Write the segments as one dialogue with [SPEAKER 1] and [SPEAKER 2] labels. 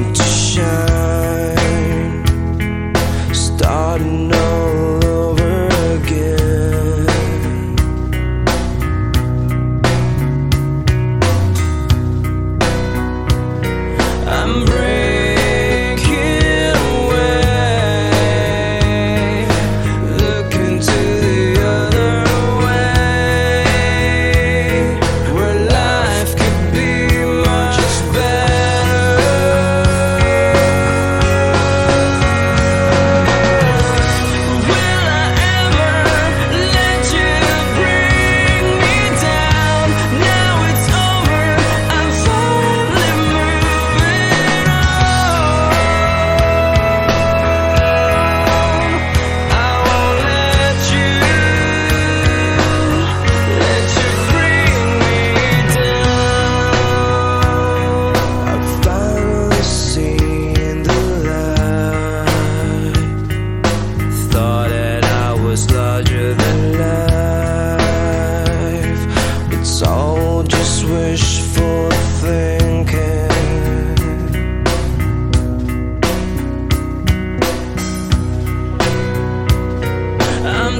[SPEAKER 1] into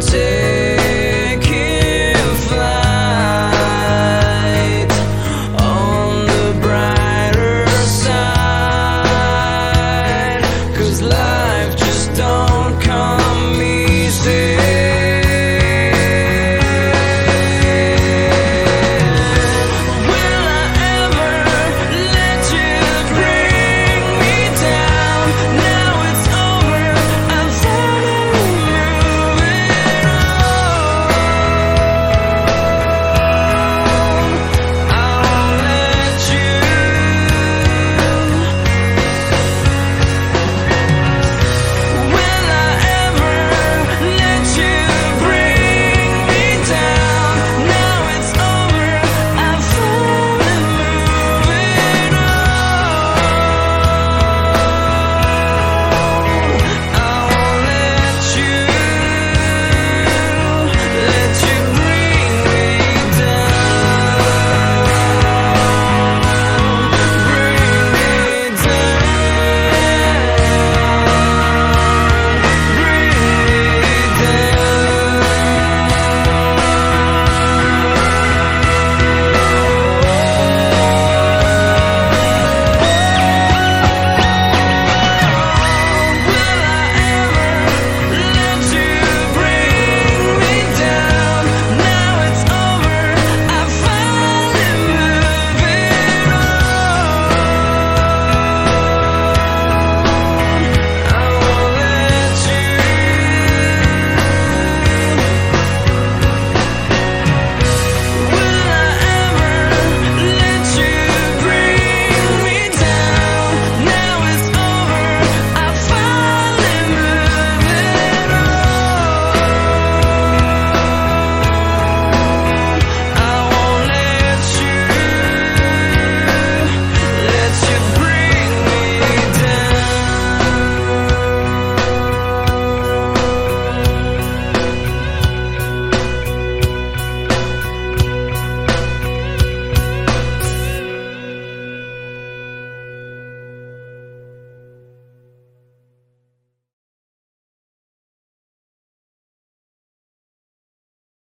[SPEAKER 1] until